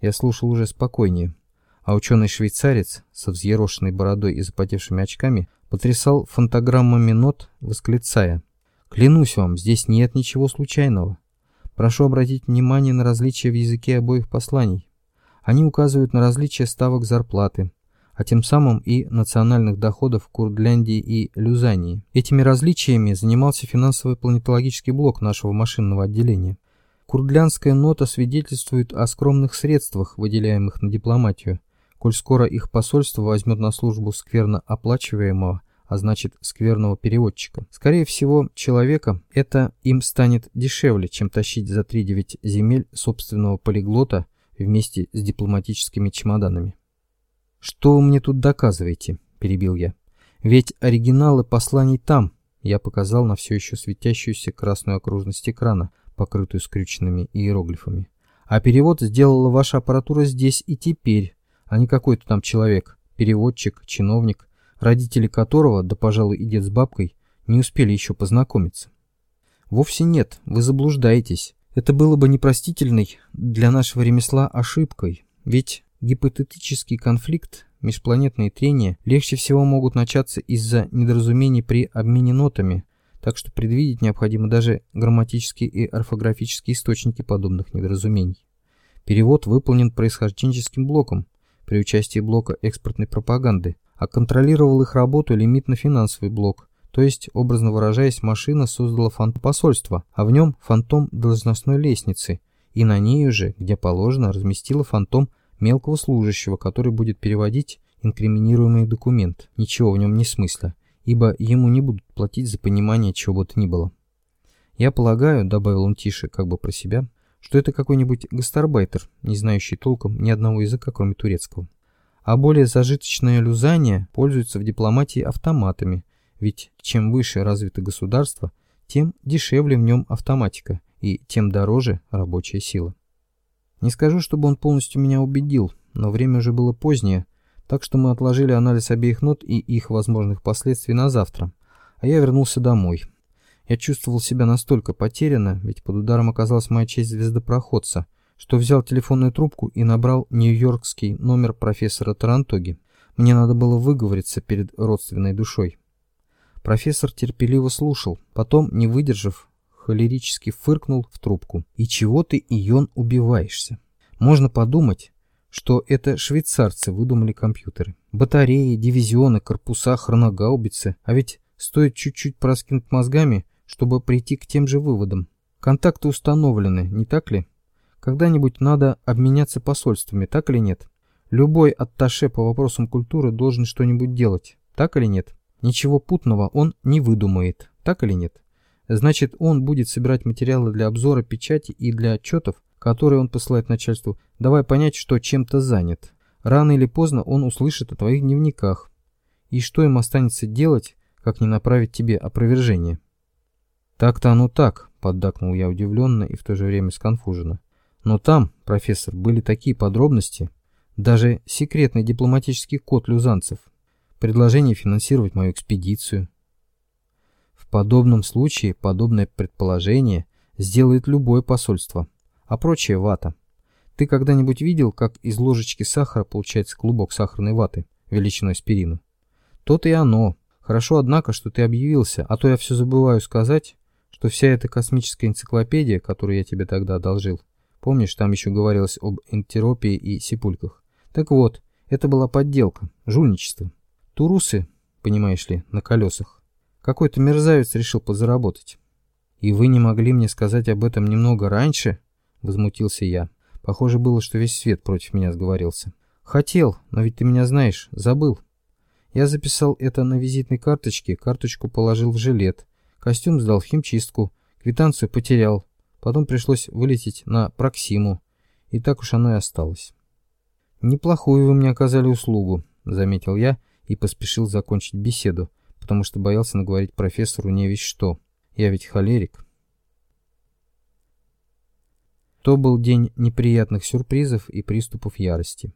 Я слушал уже спокойнее, а ученый-швейцарец со взъерошенной бородой и запотевшими очками потрясал фантаграммами нот, восклицая. «Клянусь вам, здесь нет ничего случайного. Прошу обратить внимание на различия в языке обоих посланий. Они указывают на различия ставок зарплаты, а тем самым и национальных доходов Курдляндии и Люзании. Этими различиями занимался финансовый планетологический блок нашего машинного отделения. Курдлянская нота свидетельствует о скромных средствах, выделяемых на дипломатию, коль скоро их посольство возьмет на службу скверно оплачиваемого, а значит скверного переводчика. Скорее всего, человека это им станет дешевле, чем тащить за 3-9 земель собственного полиглота вместе с дипломатическими чемоданами. «Что вы мне тут доказываете?» – перебил я. «Ведь оригиналы посланий там», – я показал на все еще светящуюся красную окружность экрана, покрытую скрюченными иероглифами. А перевод сделала ваша аппаратура здесь и теперь, а не какой-то там человек, переводчик, чиновник, родители которого, да, пожалуй, и дед с бабкой, не успели еще познакомиться. Вовсе нет, вы заблуждаетесь. Это было бы непростительной для нашего ремесла ошибкой, ведь гипотетический конфликт, межпланетные трения легче всего могут начаться из-за недоразумений при обмене нотами, так что предвидеть необходимо даже грамматические и орфографические источники подобных недоразумений. Перевод выполнен происхожденческим блоком при участии блока экспортной пропаганды, а контролировал их работу лимитно-финансовый блок, то есть, образно выражаясь, машина создала фантом посольства, а в нем фантом должностной лестницы, и на ней уже, где положено, разместила фантом мелкого служащего, который будет переводить инкриминируемый документ. Ничего в нем не смысла ибо ему не будут платить за понимание чего бы то ни было. Я полагаю, добавил он тише, как бы про себя, что это какой-нибудь гастарбайтер, не знающий толком ни одного языка, кроме турецкого. А более зажиточное люзание пользуется в дипломатии автоматами, ведь чем выше развито государство, тем дешевле в нем автоматика и тем дороже рабочая сила. Не скажу, чтобы он полностью меня убедил, но время уже было позднее, так что мы отложили анализ обеих нот и их возможных последствий на завтра, а я вернулся домой. Я чувствовал себя настолько потерянно, ведь под ударом оказалась моя честь звездопроходца, что взял телефонную трубку и набрал нью-йоркский номер профессора Тарантоги. Мне надо было выговориться перед родственной душой. Профессор терпеливо слушал, потом, не выдержав, холерически фыркнул в трубку. «И чего ты, Ион, убиваешься? Можно подумать, что это швейцарцы выдумали компьютеры. Батареи, дивизионы, корпуса, хроногаубицы. А ведь стоит чуть-чуть проскинуть мозгами, чтобы прийти к тем же выводам. Контакты установлены, не так ли? Когда-нибудь надо обменяться посольствами, так или нет? Любой атташе по вопросам культуры должен что-нибудь делать, так или нет? Ничего путного он не выдумает, так или нет? Значит, он будет собирать материалы для обзора печати и для отчетов, которые он посылает начальству, давай понять, что чем-то занят. Рано или поздно он услышит о твоих дневниках. И что им останется делать, как не направить тебе опровержение? Так-то оно так, поддакнул я удивленно и в то же время сконфуженно. Но там, профессор, были такие подробности, даже секретный дипломатический код люзанцев, предложение финансировать мою экспедицию. В подобном случае подобное предположение сделает любое посольство а прочее вата. Ты когда-нибудь видел, как из ложечки сахара получается клубок сахарной ваты величиной аспирина? То-то и оно. Хорошо, однако, что ты объявился, а то я все забываю сказать, что вся эта космическая энциклопедия, которую я тебе тогда одолжил, помнишь, там еще говорилось об энтеропии и сипульках. Так вот, это была подделка, жульничество. Турусы, понимаешь ли, на колесах. Какой-то мерзавец решил подзаработать. И вы не могли мне сказать об этом немного раньше? — возмутился я. Похоже было, что весь свет против меня сговорился. «Хотел, но ведь ты меня знаешь, забыл». Я записал это на визитной карточке, карточку положил в жилет, костюм сдал в химчистку, квитанцию потерял, потом пришлось вылететь на Проксиму, и так уж оно и осталось. «Неплохую вы мне оказали услугу», — заметил я и поспешил закончить беседу, потому что боялся наговорить профессору не весь что. Я ведь холерик. То был день неприятных сюрпризов и приступов ярости.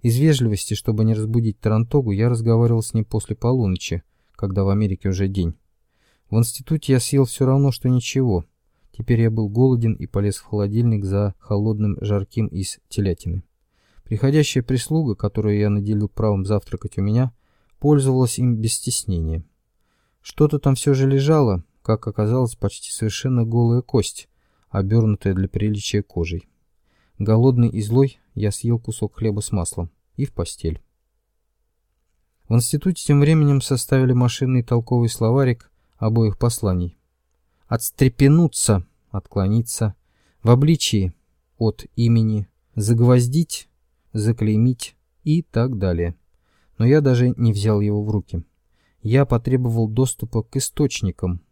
Из вежливости, чтобы не разбудить Тарантогу, я разговаривал с ним после полуночи, когда в Америке уже день. В институте я съел все равно, что ничего. Теперь я был голоден и полез в холодильник за холодным жарким из телятины. Приходящая прислуга, которую я наделил правом завтракать у меня, пользовалась им без стеснения. Что-то там все же лежало, как оказалось, почти совершенно голая кость, обернутая для приличия кожей. Голодный и злой, я съел кусок хлеба с маслом и в постель. В институте тем временем составили машинный толковый словарик обоих посланий. Отстрепенуться, отклониться, в обличии, от имени, загвоздить, заклеймить и так далее. Но я даже не взял его в руки. Я потребовал доступа к источникам.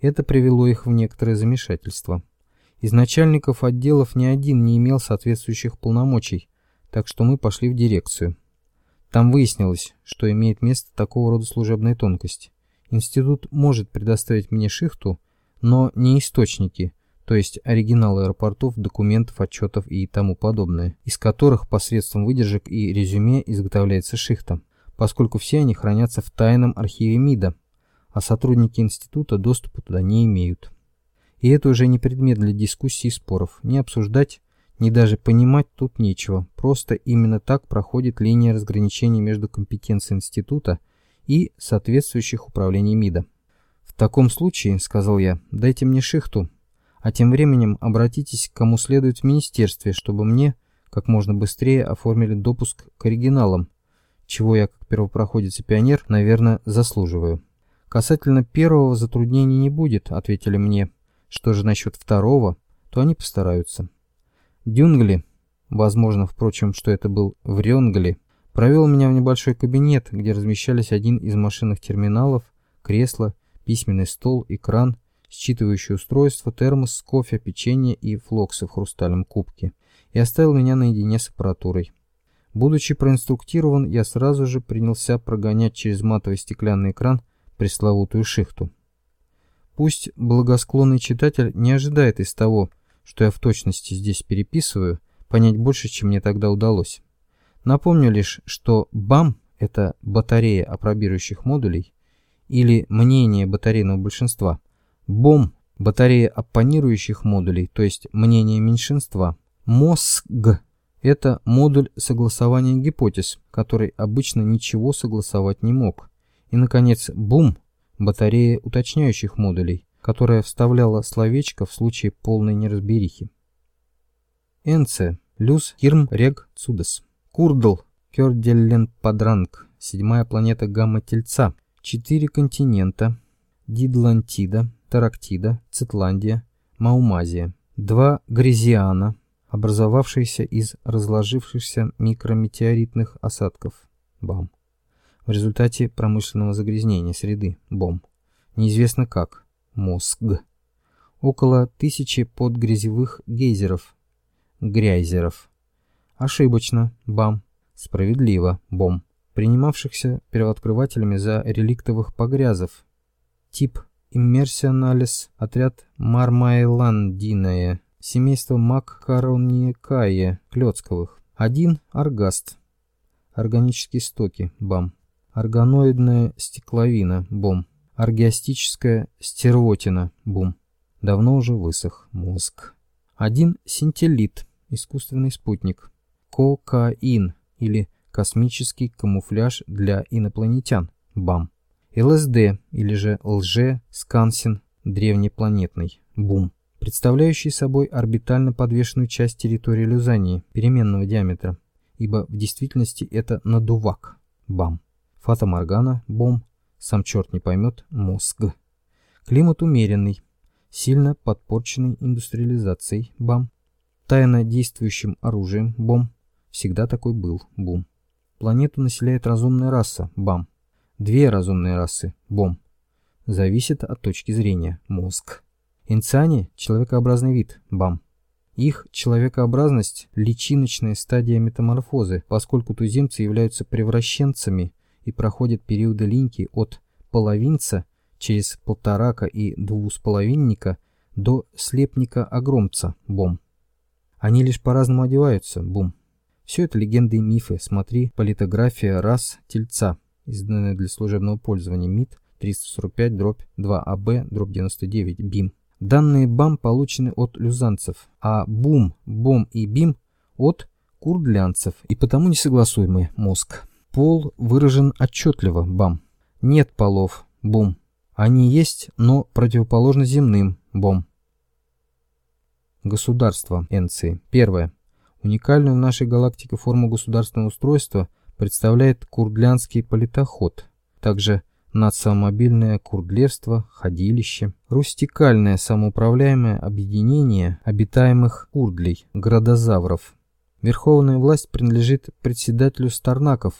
Это привело их в некоторое замешательство. Из начальников отделов ни один не имел соответствующих полномочий, так что мы пошли в дирекцию. Там выяснилось, что имеет место такого рода служебная тонкость. Институт может предоставить мне шихту, но не источники, то есть оригиналы аэропортов, документов, отчетов и тому подобное, из которых посредством выдержек и резюме изготовляется шихта, поскольку все они хранятся в тайном архиве МИДа, а сотрудники института доступа туда не имеют. И это уже не предмет для дискуссий и споров, не обсуждать, не даже понимать тут нечего, просто именно так проходит линия разграничения между компетенцией института и соответствующих управлений МИДа. «В таком случае, — сказал я, — дайте мне шихту, а тем временем обратитесь к кому следует в министерстве, чтобы мне как можно быстрее оформили допуск к оригиналам, чего я, как первопроходец и пионер, наверное, заслуживаю. Касательно первого затруднений не будет, ответили мне. Что же насчет второго, то они постараются. Дюнгли, возможно, впрочем, что это был Врёнгли, провел меня в небольшой кабинет, где размещались один из машинных терминалов, кресло, письменный стол, экран, считывающее устройство, термос, кофе, печенье и флоксы в хрустальном кубке, и оставил меня наедине с аппаратурой. Будучи проинструктирован, я сразу же принялся прогонять через матовый стеклянный экран пресловутую шихту. Пусть благосклонный читатель не ожидает из того, что я в точности здесь переписываю, понять больше, чем мне тогда удалось. Напомню лишь, что БАМ – это батарея апробирующих модулей или мнение батарейного большинства, БОМ – батарея оппонирующих модулей, то есть мнение меньшинства, МОСГ – это модуль согласования гипотез, который обычно ничего согласовать не мог. И, наконец, БУМ – батарея уточняющих модулей, которая вставляла словечко в случае полной неразберихи. Энце, Люс, Кирм, Рег, Цудес. Курдл, Кёрделлен, Падранг, седьмая планета Гамма-Тельца, четыре континента, Дидлантида, Тарактида, Цитландия, Маумазия, два Гризиана, образовавшиеся из разложившихся микрометеоритных осадков, БАМ, в результате промышленного загрязнения среды, БОМ, неизвестно как, мозг. Около тысячи подгрязевых гейзеров, грязеров. Ошибочно, бам. Справедливо, бом. Принимавшихся первооткрывателями за реликтовых погрязов. Тип Иммерсионалис, отряд Мармайландиное, семейство Маккароникае, клетцковых. Один Аргаст. Органические стоки, бам. Органоидная стекловина, бом. Аргиастическая стервотина. Бум. Давно уже высох мозг. Один синтелит. Искусственный спутник. Кокаин или космический камуфляж для инопланетян. Бам. ЛСД или же лже-скансин древнепланетный. Бум. Представляющий собой орбитально подвешенную часть территории Люзании переменного диаметра, ибо в действительности это надувак. Бам. Фата Моргана. Бом сам черт не поймет, мозг. Климат умеренный, сильно подпорченный индустриализацией, бам. Тайно действующим оружием, бом. Всегда такой был, бум. Планету населяет разумная раса, бам. Две разумные расы, бом. Зависит от точки зрения, мозг. Инцани – человекообразный вид, бам. Их человекообразность – личиночная стадия метаморфозы, поскольку туземцы являются превращенцами и проходят периоды линьки от половинца через полторака и двусполовинника до слепника-огромца, бом. Они лишь по-разному одеваются, бум. Все это легенды и мифы, смотри, политография рас тельца, изданная для служебного пользования МИД 345 дробь 2АБ дробь 99 БИМ. Данные БАМ получены от люзанцев, а БУМ, БОМ и БИМ от курдлянцев и потому несогласуемый мозг. Пол выражен отчетливо, бам. Нет полов, бум. Они есть, но противоположно земным, бом. Государство НЦ. Первое. Уникальную в нашей галактике форму государственного устройства представляет курдлянский политоход, также надсамобильное курдлерство, ходилище, рустикальное самоуправляемое объединение обитаемых курдлей, градозавров. Верховная власть принадлежит председателю старнаков,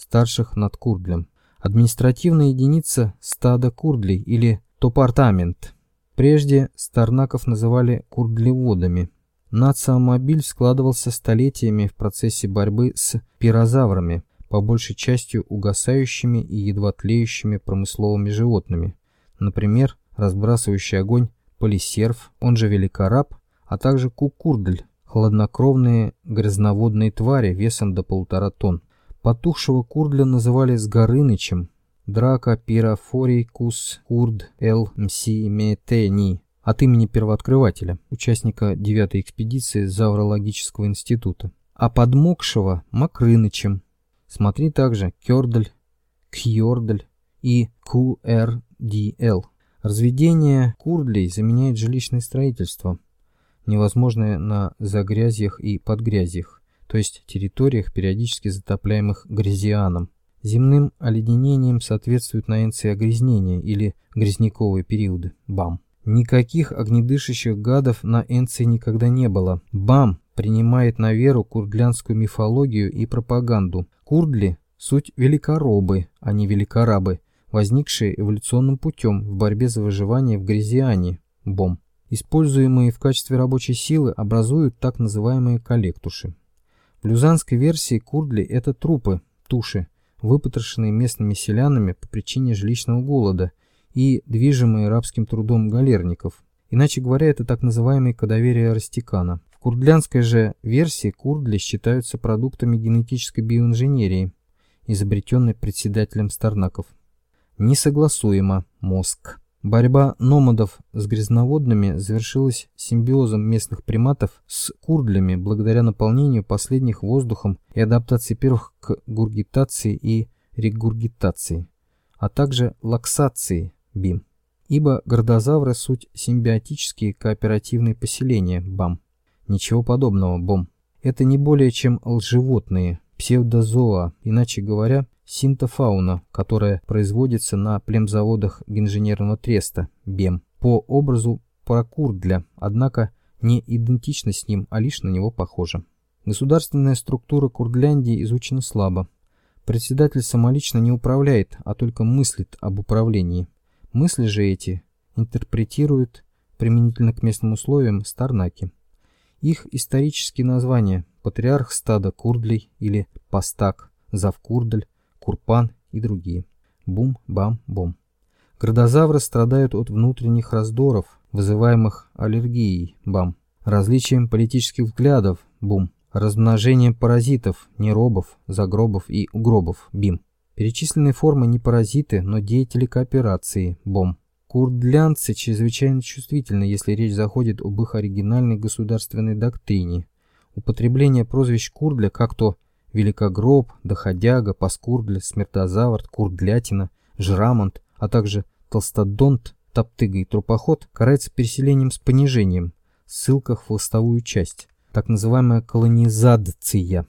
старших над курдлем. Административная единица стада курдлей или топартамент. Прежде старнаков называли курдлеводами. Нациомобиль складывался столетиями в процессе борьбы с пирозаврами, по большей частью угасающими и едва тлеющими промысловыми животными, например, разбрасывающий огонь полисерв, он же великораб, а также кукурдль, хладнокровные грязноводные твари весом до полутора тонн. Потухшего курдля называли Сгорынычем, Драка Пирафорий Кус Курд Эл Мси Метени от имени первооткрывателя, участника девятой экспедиции Заврологического института, а подмокшего Макрынычем. Смотри также Кёрдль, Кьордль и QRDL. Разведение курдлей заменяет жилищное строительство, невозможное на загрязьях и подгрязьях то есть территориях, периодически затопляемых грязианом. Земным оледенением соответствуют на Энции огрязнения или грязняковые периоды, БАМ. Никаких огнедышащих гадов на Энции никогда не было. БАМ принимает на веру курдлянскую мифологию и пропаганду. Курдли – суть великоробы, а не великорабы, возникшие эволюционным путем в борьбе за выживание в Грязиане, БОМ. Используемые в качестве рабочей силы образуют так называемые коллектуши. В люзанской версии курдли – это трупы, туши, выпотрошенные местными селянами по причине жилищного голода и движимые рабским трудом галерников. Иначе говоря, это так называемые кадаверия Растикана. В курдлянской же версии курдли считаются продуктами генетической биоинженерии, изобретенной председателем Старнаков. Несогласуемо мозг. Борьба номадов с грязноводными завершилась симбиозом местных приматов с курдлями благодаря наполнению последних воздухом и адаптации первых к гургитации и регургитации, а также лаксации БИМ. Ибо гордозавры – суть симбиотические кооперативные поселения БАМ. Ничего подобного БОМ. Это не более чем лживотные, псевдозоа, иначе говоря, синтофауна, которая производится на племзаводах инженерного треста БЕМ по образу прокурдля, однако не идентична с ним, а лишь на него похожа. Государственная структура Курдляндии изучена слабо. Председатель самолично не управляет, а только мыслит об управлении. Мысли же эти интерпретируют применительно к местным условиям старнаки. Их исторические названия – патриарх стада Курдлей или Пастак, Завкурдль, Курпан и другие. Бум-бам-бом. Градозавры страдают от внутренних раздоров, вызываемых аллергией, бам, различием политических взглядов, бум, размножением паразитов, неробов, загробов и угробов, бим. Перечисленные формы не паразиты, но деятели кооперации, бом. Курдлянцы чрезвычайно чувствительны, если речь заходит об их оригинальной государственной доктрине. Употребление прозвищ Курдля как то Великогроб, Доходяга, Паскурдля, Смертозавр, Курдлятина, Жрамонт, а также Толстодонт, Топтыга и Трупоход карается переселением с понижением, ссылка в хвостовую часть, так называемая колонизация.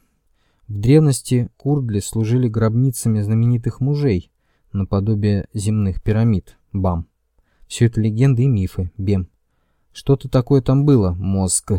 В древности курдли служили гробницами знаменитых мужей, наподобие земных пирамид, бам. Все это легенды и мифы, бем. Что-то такое там было, мозг.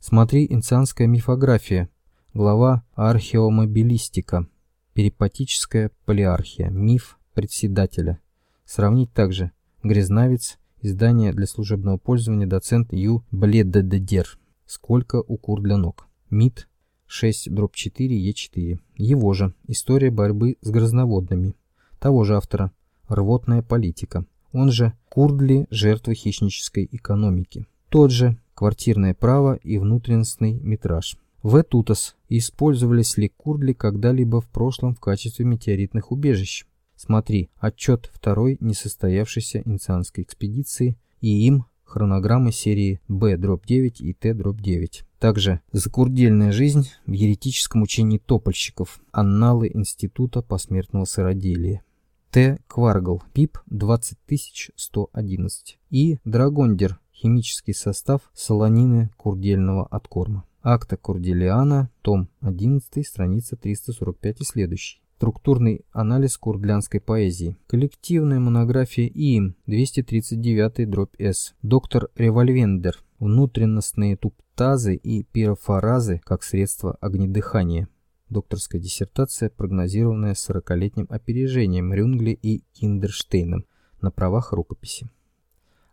Смотри «Инцианская мифография», Глава археомобилистика. Перипатическая полиархия. Миф председателя. Сравнить также. Грязнавец. Издание для служебного пользования. Доцент Ю. Бледедедер. Сколько у кур для ног. МИД 6 дробь 4 Е4. Его же. История борьбы с грязноводными. Того же автора. Рвотная политика. Он же Курдли жертвы хищнической экономики. Тот же. Квартирное право и внутренностный метраж. В Этутас использовались ли Курдли когда-либо в прошлом в качестве метеоритных убежищ. Смотри, отчет второй несостоявшейся инцианской экспедиции и им хронограммы серии B-9 и T-9. Также «Закурдельная жизнь в еретическом учении топольщиков. Анналы Института посмертного сыроделия». Т. Кваргл, ПИП 20111 и Драгондер, химический состав солонины курдельного откорма. Акта Курделиана, том 11, страница 345 и следующий. Структурный анализ курдлянской поэзии. Коллективная монография ИИМ 239 дробь С. Доктор Револьвендер. Внутренностные туптазы и пирофоразы как средство огнедыхания. Докторская диссертация, прогнозированная 40-летним опережением Рюнгли и Киндерштейном на правах рукописи.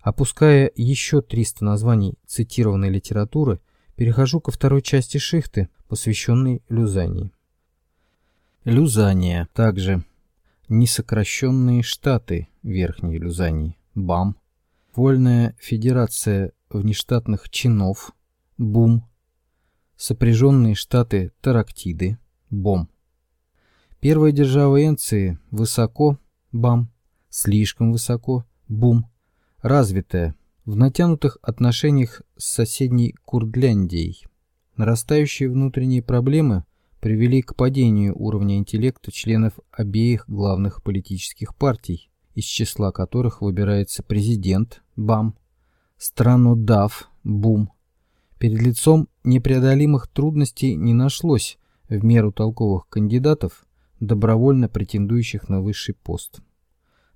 Опуская еще 300 названий цитированной литературы, перехожу ко второй части шихты, посвященной Люзании. Люзания. Также несокращенные штаты Верхней Люзании. БАМ. Вольная федерация внештатных чинов. БУМ. Сопряженные штаты Тарактиды. БОМ. Первая держава Энции высоко. БАМ. Слишком высоко. БУМ. Развитая. В натянутых отношениях с соседней Курдляндией. Нарастающие внутренние проблемы – привели к падению уровня интеллекта членов обеих главных политических партий, из числа которых выбирается президент БАМ, странодав БУМ. Перед лицом непреодолимых трудностей не нашлось в меру толковых кандидатов, добровольно претендующих на высший пост.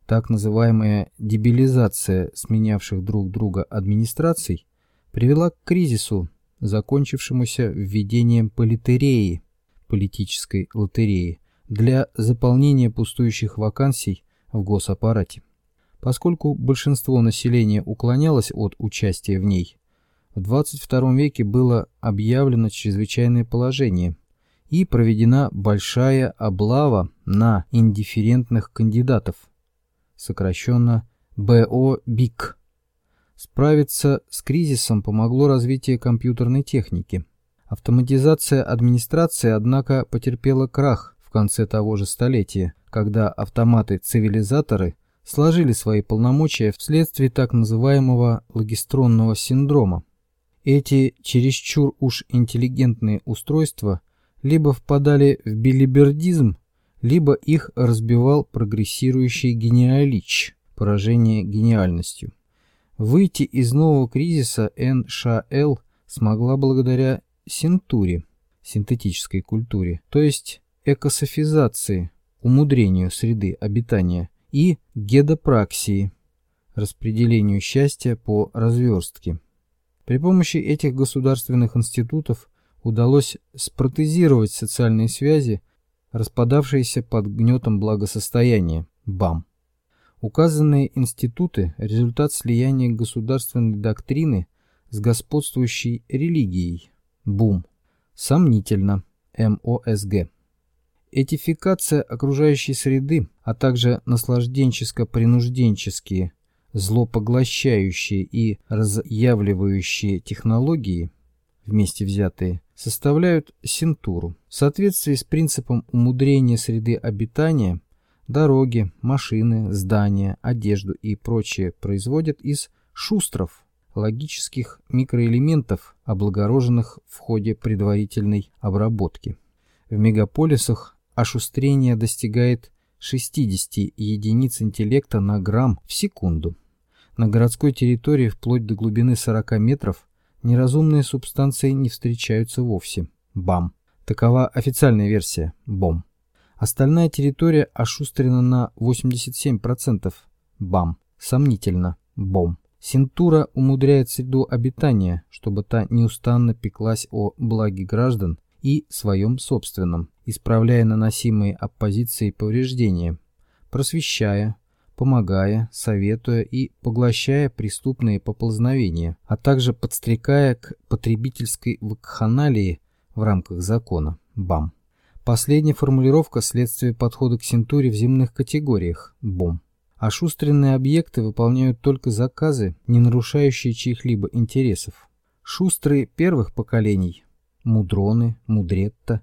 Так называемая дебилизация сменявших друг друга администраций привела к кризису, закончившемуся введением политереи – политической лотереи для заполнения пустующих вакансий в госаппарате. Поскольку большинство населения уклонялось от участия в ней, в 22 веке было объявлено чрезвычайное положение и проведена большая облава на индифферентных кандидатов, сокращенно БО-БИК. Справиться с кризисом помогло развитие компьютерной техники – Автоматизация администрации, однако, потерпела крах в конце того же столетия, когда автоматы-цивилизаторы сложили свои полномочия вследствие так называемого логистронного синдрома. Эти чересчур уж интеллигентные устройства либо впадали в билибердизм, либо их разбивал прогрессирующий гениалич, поражение гениальностью. Выйти из нового кризиса НШЛ смогла благодаря синтуре, синтетической культуре, то есть экософизации, умудрению среды обитания и гедопраксии, распределению счастья по разверстке. При помощи этих государственных институтов удалось спротезировать социальные связи, распадавшиеся под гнетом благосостояния, БАМ. Указанные институты – результат слияния государственной доктрины с господствующей религией, Бум. Сомнительно. МОСГ. Этификация окружающей среды, а также наслажденческо-принужденческие, злопоглощающие и разъявливающие технологии, вместе взятые, составляют синтуру. В соответствии с принципом умудрения среды обитания, дороги, машины, здания, одежду и прочее производят из шустров – логических микроэлементов, облагороженных в ходе предварительной обработки. В мегаполисах ошустрение достигает 60 единиц интеллекта на грамм в секунду. На городской территории вплоть до глубины 40 метров неразумные субстанции не встречаются вовсе. БАМ. Такова официальная версия. БОМ. Остальная территория ошустрена на 87%. БАМ. Сомнительно. БОМ. Синтура умудряет среду обитания, чтобы та неустанно пеклась о благе граждан и своем собственном, исправляя наносимые оппозицией повреждения, просвещая, помогая, советуя и поглощая преступные поползновения, а также подстрекая к потребительской вакханалии в рамках закона БАМ. Последняя формулировка – следствие подхода к синтуре в земных категориях БОМ а шустренные объекты выполняют только заказы, не нарушающие чьих-либо интересов. Шустрые первых поколений, мудроны, мудретта,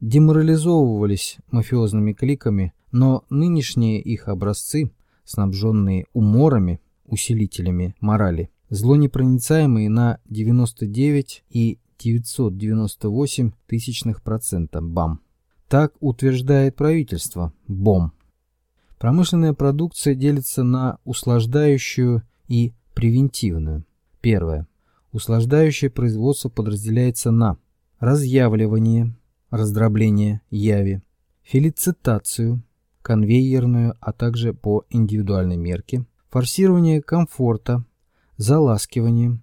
деморализовывались мафиозными кликами, но нынешние их образцы, снабженные уморами, усилителями морали, злонепроницаемые на 99,998 тысячных процента БАМ. Так утверждает правительство БОМ. Промышленная продукция делится на услаждающую и превентивную. Первое. Услаждающее производство подразделяется на разъявливание, раздробление яви, фелицитацию, конвейерную, а также по индивидуальной мерке, форсирование комфорта, заласкивание,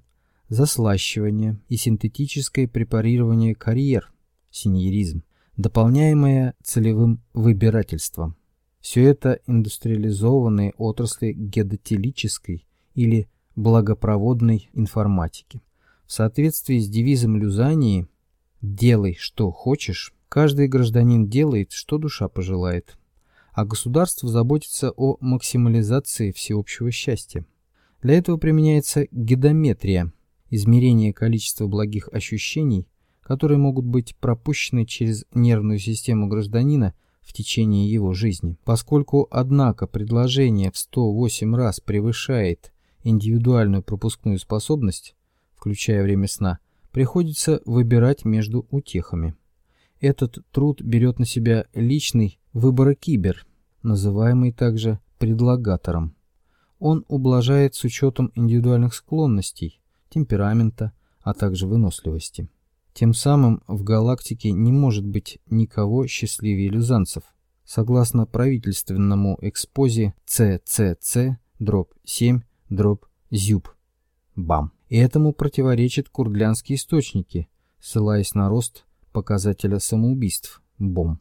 заслащивание и синтетическое препарирование карьер, синьеризм, дополняемое целевым выбирательством. Все это индустриализованные отрасли гедотелической или благопроводной информатики. В соответствии с девизом Люзании «Делай, что хочешь», каждый гражданин делает, что душа пожелает, а государство заботится о максимализации всеобщего счастья. Для этого применяется гедометрия, измерение количества благих ощущений, которые могут быть пропущены через нервную систему гражданина в течение его жизни. Поскольку, однако, предложение в 108 раз превышает индивидуальную пропускную способность, включая время сна, приходится выбирать между утехами. Этот труд берет на себя личный выборокибер, называемый также предлагатором. Он ублажает с учетом индивидуальных склонностей, темперамента, а также выносливости. Тем самым в галактике не может быть никого счастливее люзанцев. Согласно правительственному экспозе ЦЦЦ дробь 7 дробь ЗЮБ. БАМ. И этому противоречат курдлянские источники, ссылаясь на рост показателя самоубийств БОМ.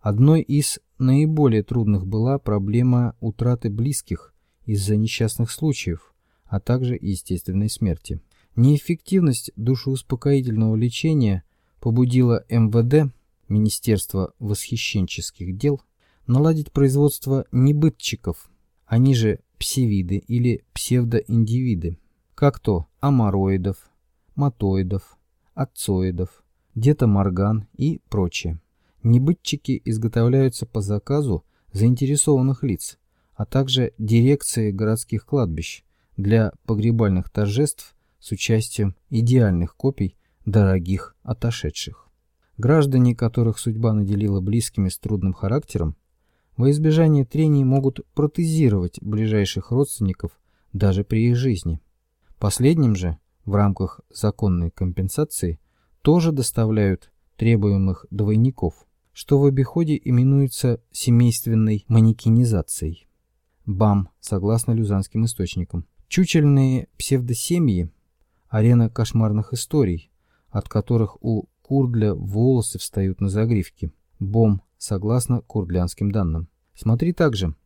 Одной из наиболее трудных была проблема утраты близких из-за несчастных случаев, а также естественной смерти. Неэффективность душеуспокоительного лечения побудила МВД, Министерство восхищенческих дел, наладить производство небытчиков, они же псевиды или псевдоиндивиды, как то амароидов, матоидов, отцоидов, детаморган и прочее. Небытчики изготовляются по заказу заинтересованных лиц, а также дирекции городских кладбищ для погребальных торжеств с участием идеальных копий дорогих отошедших. Граждане, которых судьба наделила близкими с трудным характером, во избежание трений могут протезировать ближайших родственников даже при их жизни. Последним же, в рамках законной компенсации, тоже доставляют требуемых двойников, что в обиходе именуется семейственной манекенизацией. БАМ, согласно люзанским источникам. Чучельные псевдосемьи арена кошмарных историй, от которых у Курдля волосы встают на загривке. Бом, согласно курдлянским данным. Смотри также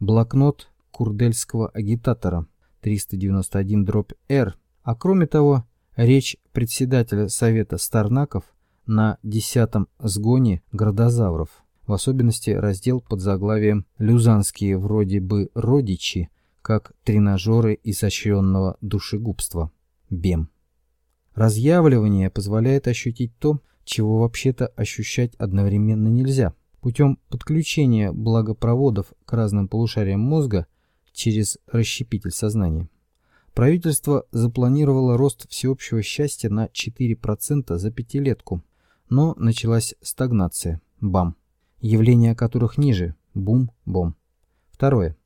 блокнот курдельского агитатора 391-R, а кроме того, речь председателя Совета Старнаков на десятом сгоне градозавров, в особенности раздел под заглавием «Люзанские вроде бы родичи, как тренажеры изощренного душегубства». БЕМ. Разъявливание позволяет ощутить то, чего вообще-то ощущать одновременно нельзя. Путем подключения благопроводов к разным полушариям мозга через расщепитель сознания. Правительство запланировало рост всеобщего счастья на 4% за пятилетку, но началась стагнация, бам, явления которых ниже, бум-бом. Второе.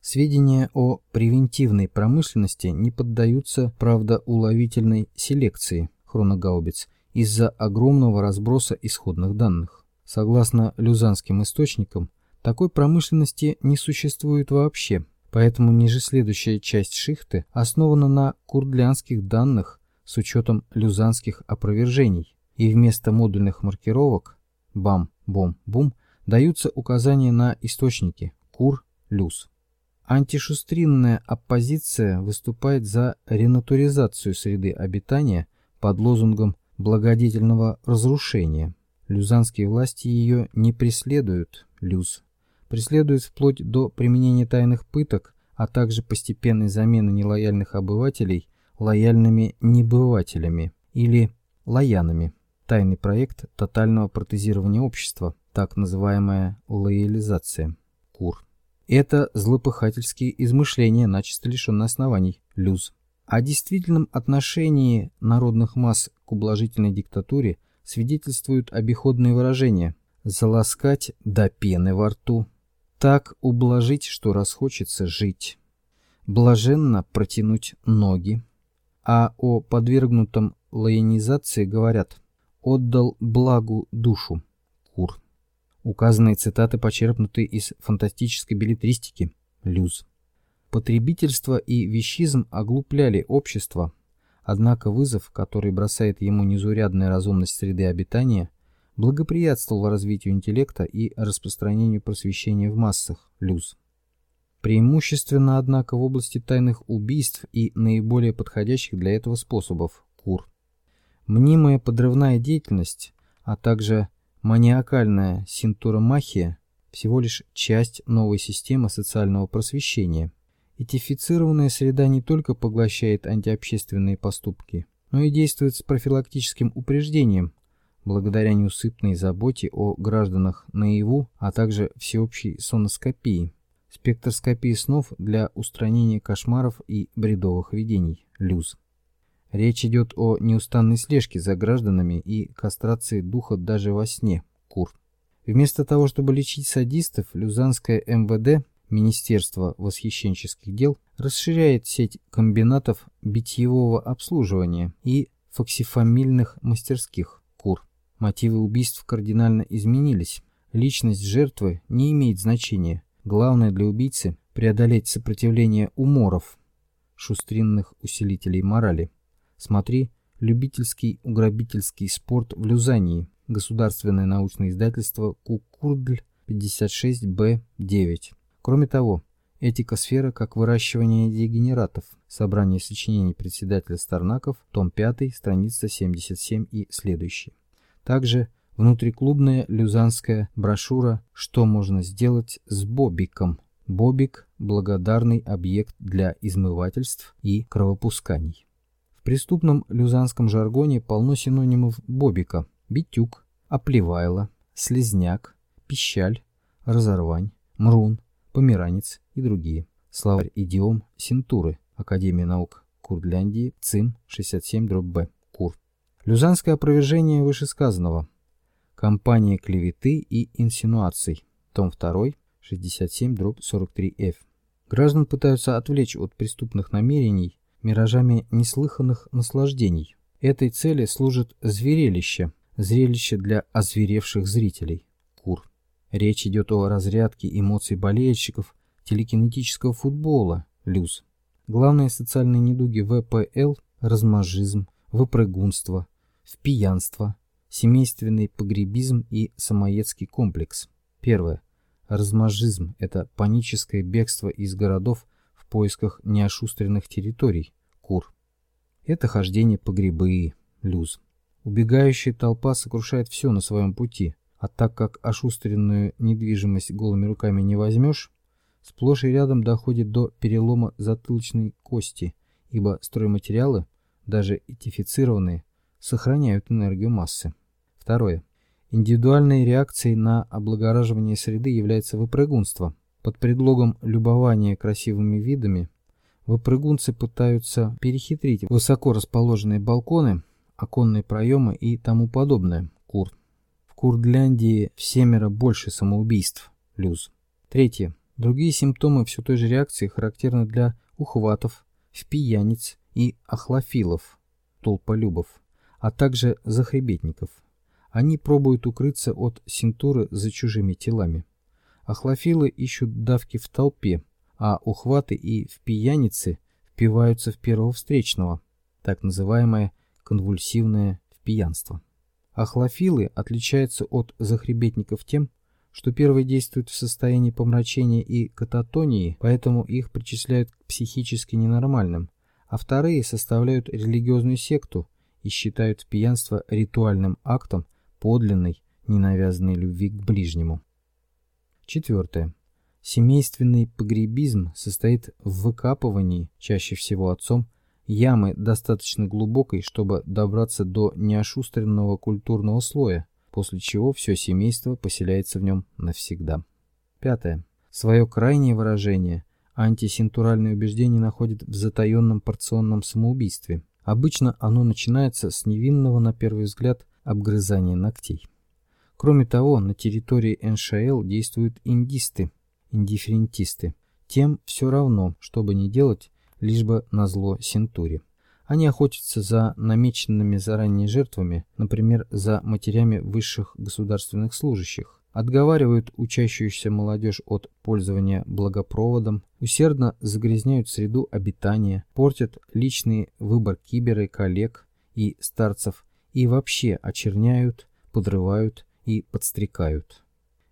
Сведения о превентивной промышленности не поддаются правдоуловительной селекции хроногаубиц из-за огромного разброса исходных данных. Согласно люзанским источникам, такой промышленности не существует вообще, поэтому ниже следующая часть шихты основана на курдлянских данных с учетом люзанских опровержений, и вместо модульных маркировок бам, бом, бум даются указания на источники кур, люз. Антишустринная оппозиция выступает за ренатуризацию среды обитания под лозунгом благодетельного разрушения. Люзанские власти ее не преследуют, люз. Преследуют вплоть до применения тайных пыток, а также постепенной замены нелояльных обывателей лояльными небывателями или лоянами. Тайный проект тотального протезирования общества, так называемая лоялизация. КУР. Это злопыхательские измышления, начисто лишенные оснований. Люз. О действительном отношении народных масс к ублажительной диктатуре свидетельствуют обиходные выражения «заласкать до пены во рту», «так ублажить, что расхочется жить», «блаженно протянуть ноги», а о подвергнутом лаянизации говорят «отдал благу душу» Кур. Указанные цитаты почерпнуты из фантастической билетристики Люз. Потребительство и вещизм оглупляли общество, однако вызов, который бросает ему незаурядная разумность среды обитания, благоприятствовал развитию интеллекта и распространению просвещения в массах Люз. Преимущественно, однако, в области тайных убийств и наиболее подходящих для этого способов – кур. Мнимая подрывная деятельность, а также маниакальная синтуромахия – всего лишь часть новой системы социального просвещения. Этифицированная среда не только поглощает антиобщественные поступки, но и действует с профилактическим упреждением, благодаря неусыпной заботе о гражданах наяву, а также всеобщей соноскопии спектроскопии снов для устранения кошмаров и бредовых видений, ЛЮЗ. Речь идет о неустанной слежке за гражданами и кастрации духа даже во сне, КУР. Вместо того, чтобы лечить садистов, Люзанское МВД, Министерство восхищенческих дел, расширяет сеть комбинатов битьевого обслуживания и фоксифамильных мастерских. Мотивы убийств кардинально изменились. Личность жертвы не имеет значения. Главное для убийцы – преодолеть сопротивление уморов, шустринных усилителей морали. Смотри «Любительский уграбительский спорт в Люзании», Государственное научное издательство Кукурдль 56Б9. Кроме того, Этика сфера как выращивание дегенератов. Собрание сочинений председателя Старнаков, том 5, страница 77 и следующий. Также внутриклубная люзанская брошюра «Что можно сделать с Бобиком?» Бобик – благодарный объект для измывательств и кровопусканий. В преступном люзанском жаргоне полно синонимов Бобика – битюк, оплевайло, слезняк, пищаль, разорвань, мрун, померанец и другие. Словарь идиом Синтуры, Академия наук Курдляндии, ЦИМ 67-Б, Кур. Люзанское опровержение вышесказанного – Компания клеветы и инсинуаций. Том 2, 67, дробь 43F. Граждан пытаются отвлечь от преступных намерений миражами неслыханных наслаждений. Этой цели служит зверелище, зрелище для озверевших зрителей. Кур. Речь идет о разрядке эмоций болельщиков телекинетического футбола, люз. Главные социальные недуги ВПЛ – размажизм, выпрыгунство, впиянство, семейственный погребизм и самоедский комплекс. Первое. Размажизм – это паническое бегство из городов в поисках неошустренных территорий, кур. Это хождение по грибы, люз. Убегающая толпа сокрушает все на своем пути, а так как ошустренную недвижимость голыми руками не возьмешь, сплошь и рядом доходит до перелома затылочной кости, ибо стройматериалы, даже этифицированные, сохраняют энергию массы. Второе. Индивидуальной реакцией на облагораживание среды является выпрыгунство. Под предлогом любования красивыми видами выпрыгунцы пытаются перехитрить высоко расположенные балконы, оконные проемы и тому подобное. Курд. В Курдляндии в семеро больше самоубийств. Люз. Третье. Другие симптомы все той же реакции характерны для ухватов, впияниц и охлофилов, толполюбов, а также захребетников. Они пробуют укрыться от синтуры за чужими телами. Ахлофилы ищут давки в толпе, а ухваты и впияницы впиваются в первого встречного, так называемое конвульсивное впиянство. Ахлофилы отличаются от захребетников тем, что первые действуют в состоянии помрачения и кататонии, поэтому их причисляют к психически ненормальным, а вторые составляют религиозную секту и считают пьянство ритуальным актом, подлинной, ненавязанной любви к ближнему. Четвертое. Семейственный погребизм состоит в выкапывании, чаще всего отцом, ямы достаточно глубокой, чтобы добраться до неошустренного культурного слоя, после чего все семейство поселяется в нем навсегда. Пятое. Свое крайнее выражение антисинтуральное убеждение находит в затаенном порционном самоубийстве. Обычно оно начинается с невинного, на первый взгляд, обгрызания ногтей. Кроме того, на территории НШЛ действуют индисты, индифферентисты. Тем все равно, что бы ни делать, лишь бы назло Сентуре. Они охотятся за намеченными заранее жертвами, например, за матерями высших государственных служащих, отговаривают учащуюся молодежь от пользования благопроводом, усердно загрязняют среду обитания, портят личный выбор кибера и коллег и старцев и вообще очерняют, подрывают и подстрекают.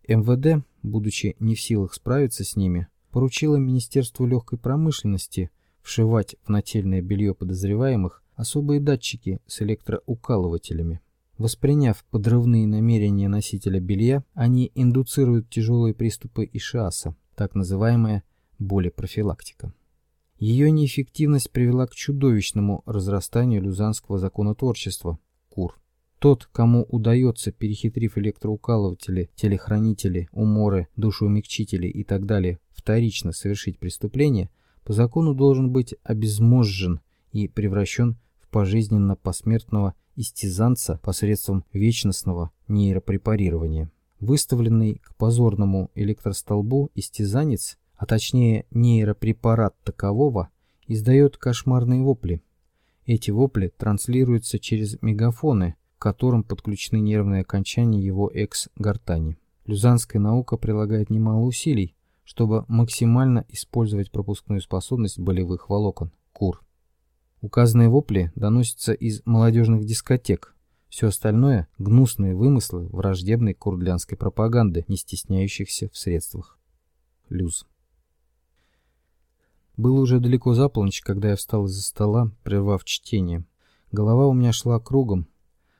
МВД, будучи не в силах справиться с ними, поручило Министерству легкой промышленности – вшивать в нательное белье подозреваемых особые датчики с электроукалывателями. Восприняв подрывные намерения носителя белья, они индуцируют тяжелые приступы ишиаса, так называемая болепрофилактика. Ее неэффективность привела к чудовищному разрастанию люзанского законотворчества – КУР. Тот, кому удается, перехитрив электроукалыватели, телехранители, уморы, душеумягчители и так далее, вторично совершить преступление – по закону должен быть обезможжен и превращен в пожизненно посмертного истязанца посредством вечностного нейропрепарирования. Выставленный к позорному электростолбу истязанец, а точнее нейропрепарат такового, издает кошмарные вопли. Эти вопли транслируются через мегафоны, к которым подключены нервные окончания его экс-гортани. Люзанская наука прилагает немало усилий, чтобы максимально использовать пропускную способность болевых волокон, КУР. Указанные вопли доносятся из молодежных дискотек. Все остальное – гнусные вымыслы враждебной курдлянской пропаганды, не стесняющихся в средствах. Люз. Было уже далеко за полночь, когда я встал из-за стола, прервав чтение. Голова у меня шла кругом.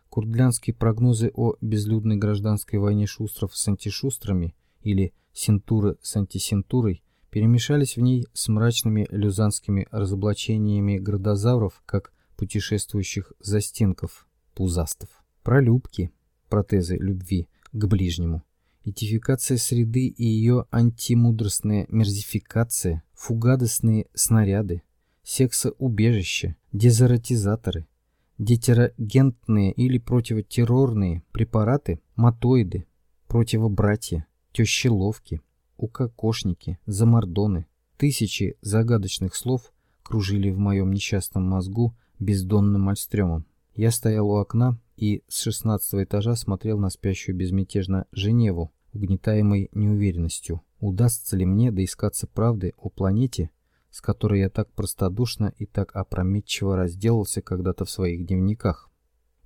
Курдлянские прогнозы о безлюдной гражданской войне шустров с антишустрами или синтуры с антисинтурой перемешались в ней с мрачными люзанскими разоблачениями градозавров, как путешествующих застенков, пузастов. Пролюбки, протезы любви к ближнему, идентификация среды и ее антимудростная мерзификация, фугадостные снаряды, сексоубежища, дезератизаторы, детерогентные или противотеррорные препараты, матоиды, противобратья, тещеловки, укокошники, замордоны. Тысячи загадочных слов кружили в моем несчастном мозгу бездонным альстремом. Я стоял у окна и с шестнадцатого этажа смотрел на спящую безмятежно Женеву, угнетаемой неуверенностью. Удастся ли мне доискаться правды о планете, с которой я так простодушно и так опрометчиво разделался когда-то в своих дневниках?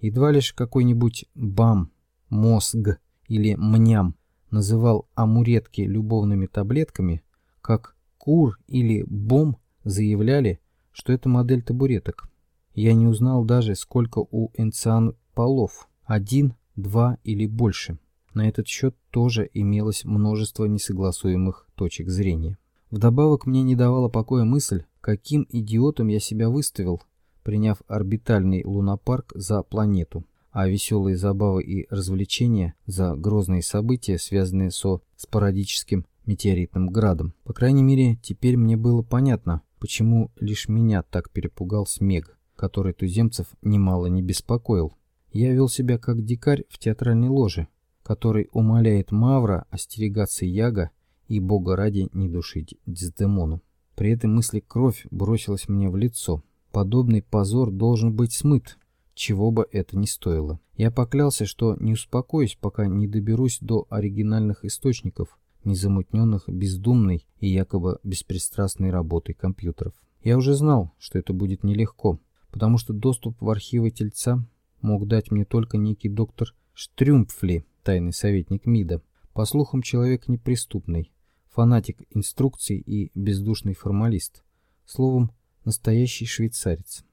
Едва лишь какой-нибудь БАМ, мозг или мням называл амуретки любовными таблетками, как Кур или Бом заявляли, что это модель табуреток. Я не узнал даже, сколько у энциан полов – один, два или больше. На этот счет тоже имелось множество несогласуемых точек зрения. Вдобавок мне не давала покоя мысль, каким идиотом я себя выставил, приняв орбитальный лунопарк за планету а веселые забавы и развлечения за грозные события, связанные со спорадическим метеоритным градом. По крайней мере, теперь мне было понятно, почему лишь меня так перепугал смег, который туземцев немало не беспокоил. Я вел себя как дикарь в театральной ложе, который умоляет Мавра остерегаться Яга и бога ради не душить Дездемону. При этой мысли кровь бросилась мне в лицо. Подобный позор должен быть смыт, чего бы это ни стоило. Я поклялся, что не успокоюсь, пока не доберусь до оригинальных источников, незамутненных бездумной и якобы беспристрастной работой компьютеров. Я уже знал, что это будет нелегко, потому что доступ в архивы Тельца мог дать мне только некий доктор Штрюмпфли, тайный советник МИДа. По слухам, человек неприступный, фанатик инструкций и бездушный формалист. Словом, настоящий швейцарец.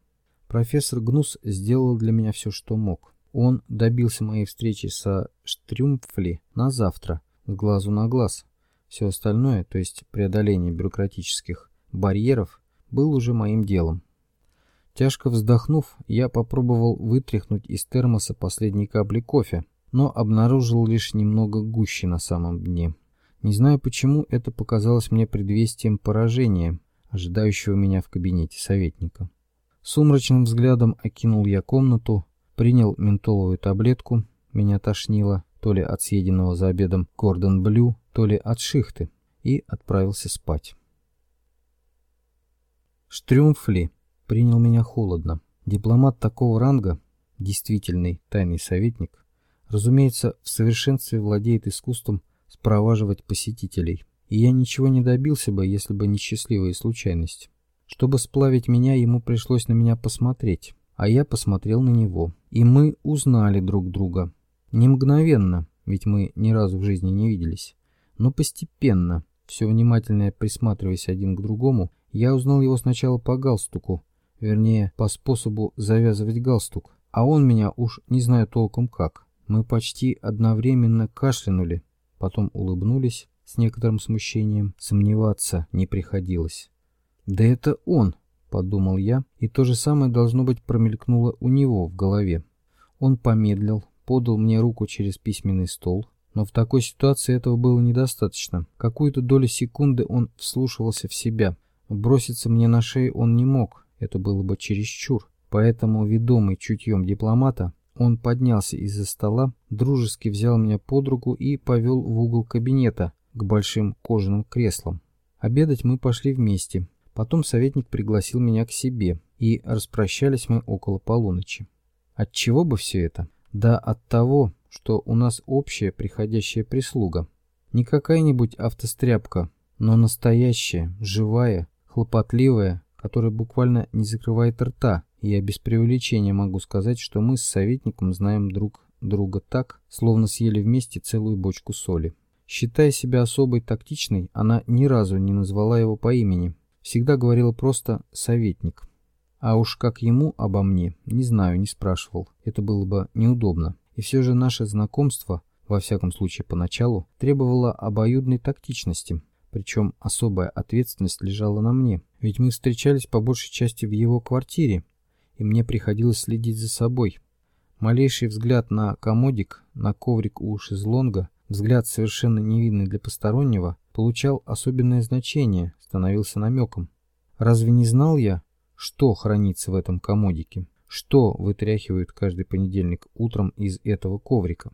Профессор Гнус сделал для меня все, что мог. Он добился моей встречи со Штрюмфли на завтра, с глазу на глаз. Все остальное, то есть преодоление бюрократических барьеров, был уже моим делом. Тяжко вздохнув, я попробовал вытряхнуть из термоса последние капли кофе, но обнаружил лишь немного гуще на самом дне. Не знаю почему, это показалось мне предвестием поражения, ожидающего меня в кабинете советника. Сумрачным взглядом окинул я комнату, принял ментоловую таблетку, меня тошнило то ли от съеденного за обедом Гордон Блю, то ли от шихты, и отправился спать. Штрюмфли принял меня холодно. Дипломат такого ранга, действительный тайный советник, разумеется, в совершенстве владеет искусством спроваживать посетителей. И я ничего не добился бы, если бы не счастливая случайность. Чтобы сплавить меня, ему пришлось на меня посмотреть, а я посмотрел на него. И мы узнали друг друга. Не мгновенно, ведь мы ни разу в жизни не виделись, но постепенно, все внимательно присматриваясь один к другому, я узнал его сначала по галстуку, вернее, по способу завязывать галстук, а он меня уж не знаю толком как. Мы почти одновременно кашлянули, потом улыбнулись с некоторым смущением, сомневаться не приходилось. «Да это он!» — подумал я, и то же самое должно быть промелькнуло у него в голове. Он помедлил, подал мне руку через письменный стол, но в такой ситуации этого было недостаточно. Какую-то долю секунды он вслушивался в себя. Броситься мне на шею он не мог, это было бы чересчур. Поэтому, ведомый чутьем дипломата, он поднялся из-за стола, дружески взял меня под руку и повел в угол кабинета к большим кожаным креслам. Обедать мы пошли вместе. Потом советник пригласил меня к себе, и распрощались мы около полуночи. От чего бы все это? Да от того, что у нас общая приходящая прислуга. Не какая-нибудь автостряпка, но настоящая, живая, хлопотливая, которая буквально не закрывает рта. Я без преувеличения могу сказать, что мы с советником знаем друг друга так, словно съели вместе целую бочку соли. Считая себя особой тактичной, она ни разу не назвала его по имени. Всегда говорила просто «советник». А уж как ему обо мне, не знаю, не спрашивал. Это было бы неудобно. И все же наше знакомство, во всяком случае поначалу, требовало обоюдной тактичности. Причем особая ответственность лежала на мне. Ведь мы встречались по большей части в его квартире, и мне приходилось следить за собой. Малейший взгляд на комодик, на коврик у шезлонга, взгляд совершенно невидный для постороннего, получал особенное значение, становился намеком. Разве не знал я, что хранится в этом комодике, что вытряхивают каждый понедельник утром из этого коврика.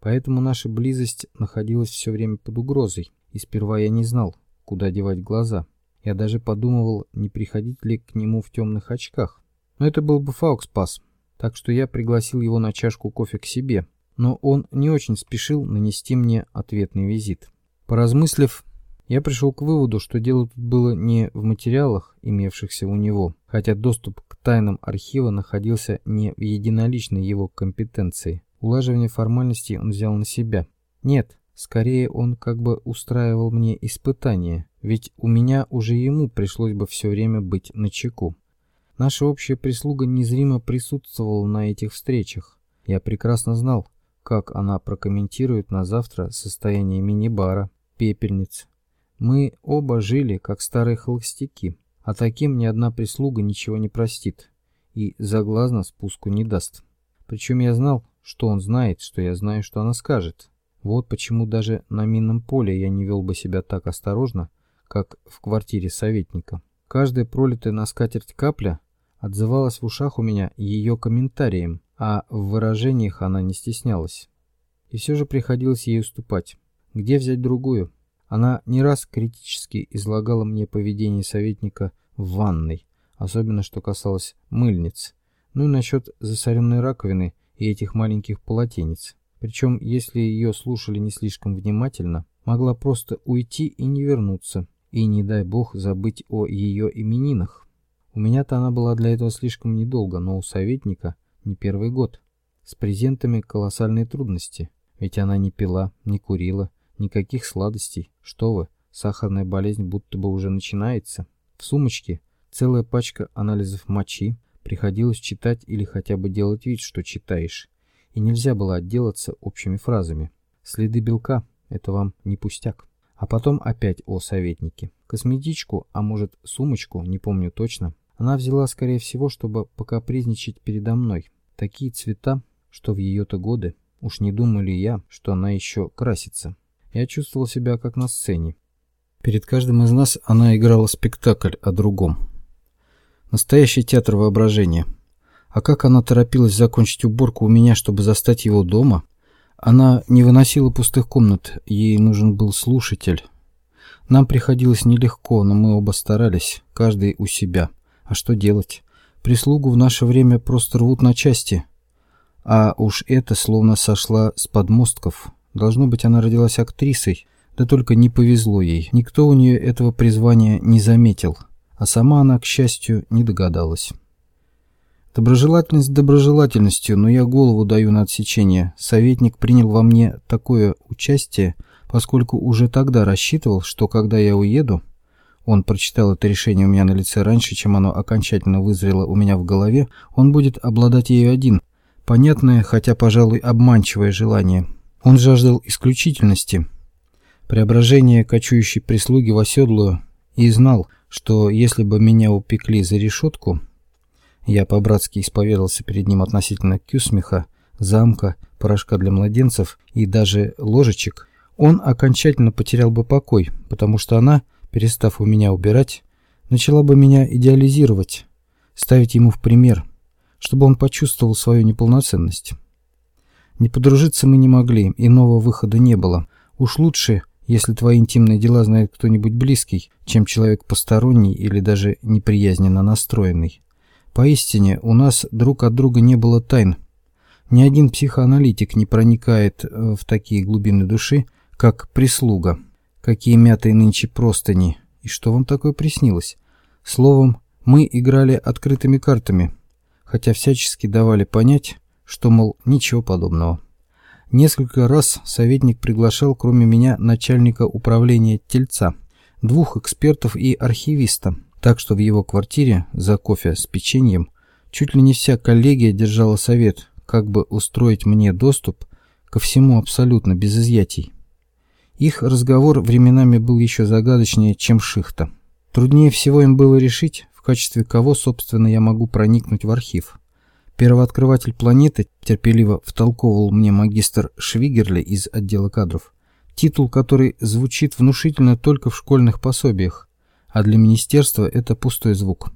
Поэтому наша близость находилась все время под угрозой, и сперва я не знал, куда девать глаза. Я даже подумывал, не приходить ли к нему в темных очках. Но это был бы фаукспас, так что я пригласил его на чашку кофе к себе, но он не очень спешил нанести мне ответный визит. Поразмыслив, я пришел к выводу, что дело тут было не в материалах, имевшихся у него, хотя доступ к тайнам архива находился не в единоличной его компетенции. Улаживание формальностей он взял на себя. Нет, скорее он как бы устраивал мне испытание, ведь у меня уже ему пришлось бы все время быть на чеку. Наша общая прислуга незримо присутствовала на этих встречах. Я прекрасно знал, как она прокомментирует на завтра состояние мини-бара, пепельниц, мы оба жили, как старые холостяки, а таким ни одна прислуга ничего не простит и заглазно спуску не даст. Причем я знал, что он знает, что я знаю, что она скажет. Вот почему даже на минном поле я не вел бы себя так осторожно, как в квартире советника. Каждая пролитая на скатерть капля отзывалась в ушах у меня ее комментарием, а в выражениях она не стеснялась. И все же приходилось ей уступать. Где взять другую? Она не раз критически излагала мне поведение советника в ванной, особенно что касалось мыльниц, ну и насчет засоренной раковины и этих маленьких полотенец. Причем, если ее слушали не слишком внимательно, могла просто уйти и не вернуться, и не дай бог забыть о ее именинах. У меня-то она была для этого слишком недолго, но у советника не первый год. С презентами колоссальные трудности, ведь она не пила, не курила, Никаких сладостей. Что вы, сахарная болезнь будто бы уже начинается. В сумочке целая пачка анализов мочи. Приходилось читать или хотя бы делать вид, что читаешь. И нельзя было отделаться общими фразами. Следы белка – это вам не пустяк. А потом опять о советнике. Косметичку, а может сумочку, не помню точно, она взяла, скорее всего, чтобы покапризничать передо мной. Такие цвета, что в ее-то годы. Уж не думали я, что она еще красится. Я чувствовал себя как на сцене. Перед каждым из нас она играла спектакль о другом. Настоящий театр воображения. А как она торопилась закончить уборку у меня, чтобы застать его дома? Она не выносила пустых комнат, ей нужен был слушатель. Нам приходилось нелегко, но мы оба старались, каждый у себя. А что делать? Прислугу в наше время просто рвут на части. А уж это словно сошла с подмостков. Должно быть, она родилась актрисой, да только не повезло ей. Никто у нее этого призвания не заметил, а сама она, к счастью, не догадалась. Доброжелательность доброжелательностью, но я голову даю на отсечение. Советник принял во мне такое участие, поскольку уже тогда рассчитывал, что когда я уеду, он прочитал это решение у меня на лице раньше, чем оно окончательно вызрело у меня в голове, он будет обладать ею один. Понятное, хотя, пожалуй, обманчивое желание. Он жаждал исключительности, преображения кочующей прислуги в оседлую, и знал, что если бы меня упекли за решетку, я по-братски исповедался перед ним относительно кюсмеха, замка, порошка для младенцев и даже ложечек, он окончательно потерял бы покой, потому что она перестав у меня убирать, начала бы меня идеализировать, ставить ему в пример, чтобы он почувствовал свою неполноценность. Не подружиться мы не могли, иного выхода не было. Уж лучше, если твои интимные дела знает кто-нибудь близкий, чем человек посторонний или даже неприязненно настроенный. Поистине, у нас друг от друга не было тайн. Ни один психоаналитик не проникает э, в такие глубины души, как прислуга. Какие мятые нынче простыни. И что вам такое приснилось? Словом, мы играли открытыми картами, хотя всячески давали понять, что, мол, ничего подобного. Несколько раз советник приглашал, кроме меня, начальника управления Тельца, двух экспертов и архивиста, так что в его квартире за кофе с печеньем чуть ли не вся коллегия держала совет, как бы устроить мне доступ ко всему абсолютно без изъятий. Их разговор временами был еще загадочнее, чем шихта. Труднее всего им было решить, в качестве кого, собственно, я могу проникнуть в архив. Первооткрыватель планеты терпеливо втолковывал мне магистр Швигерли из отдела кадров, титул который звучит внушительно только в школьных пособиях, а для министерства это пустой звук.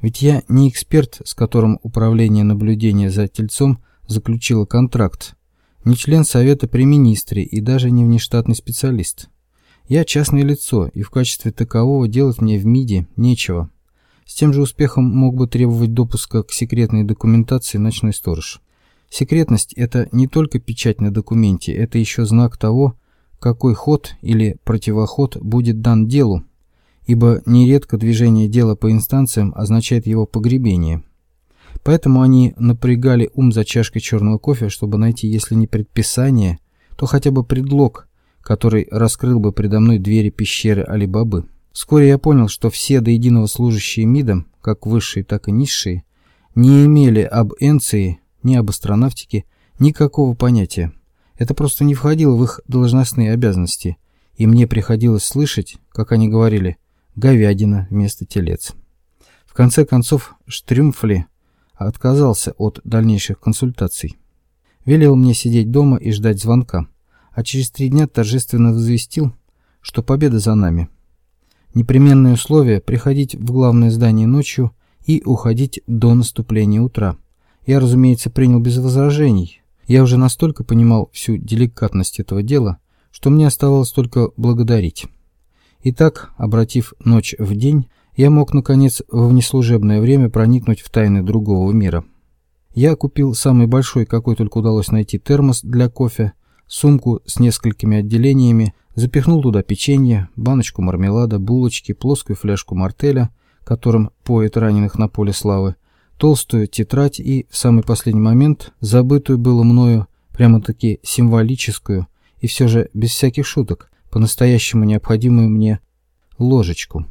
Ведь я не эксперт, с которым управление наблюдения за тельцом заключило контракт, не член совета при министре и даже не внештатный специалист. Я частное лицо, и в качестве такового делать мне в МИДе нечего. С тем же успехом мог бы требовать допуска к секретной документации ночной сторож. Секретность – это не только печать на документе, это еще знак того, какой ход или противоход будет дан делу, ибо нередко движение дела по инстанциям означает его погребение – Поэтому они напрягали ум за чашкой черного кофе, чтобы найти, если не предписание, то хотя бы предлог, который раскрыл бы предо мной двери пещеры Али-Бабы. Вскоре я понял, что все до единого служащие МИДом, как высшие, так и низшие, не имели об Энции, ни об астронавтике никакого понятия. Это просто не входило в их должностные обязанности, и мне приходилось слышать, как они говорили, «говядина вместо телец». В конце концов, Штрюмфли отказался от дальнейших консультаций. Велел мне сидеть дома и ждать звонка, а через три дня торжественно возвестил, что победа за нами. Непременное условие – приходить в главное здание ночью и уходить до наступления утра. Я, разумеется, принял без возражений. Я уже настолько понимал всю деликатность этого дела, что мне оставалось только благодарить. Итак, обратив ночь в день, я мог, наконец, во внеслужебное время проникнуть в тайны другого мира. Я купил самый большой, какой только удалось найти, термос для кофе, сумку с несколькими отделениями, запихнул туда печенье, баночку мармелада, булочки, плоскую фляжку мартеля, которым поет раненых на поле славы, толстую тетрадь и, в самый последний момент, забытую было мною, прямо-таки символическую, и все же без всяких шуток, по-настоящему необходимую мне ложечку.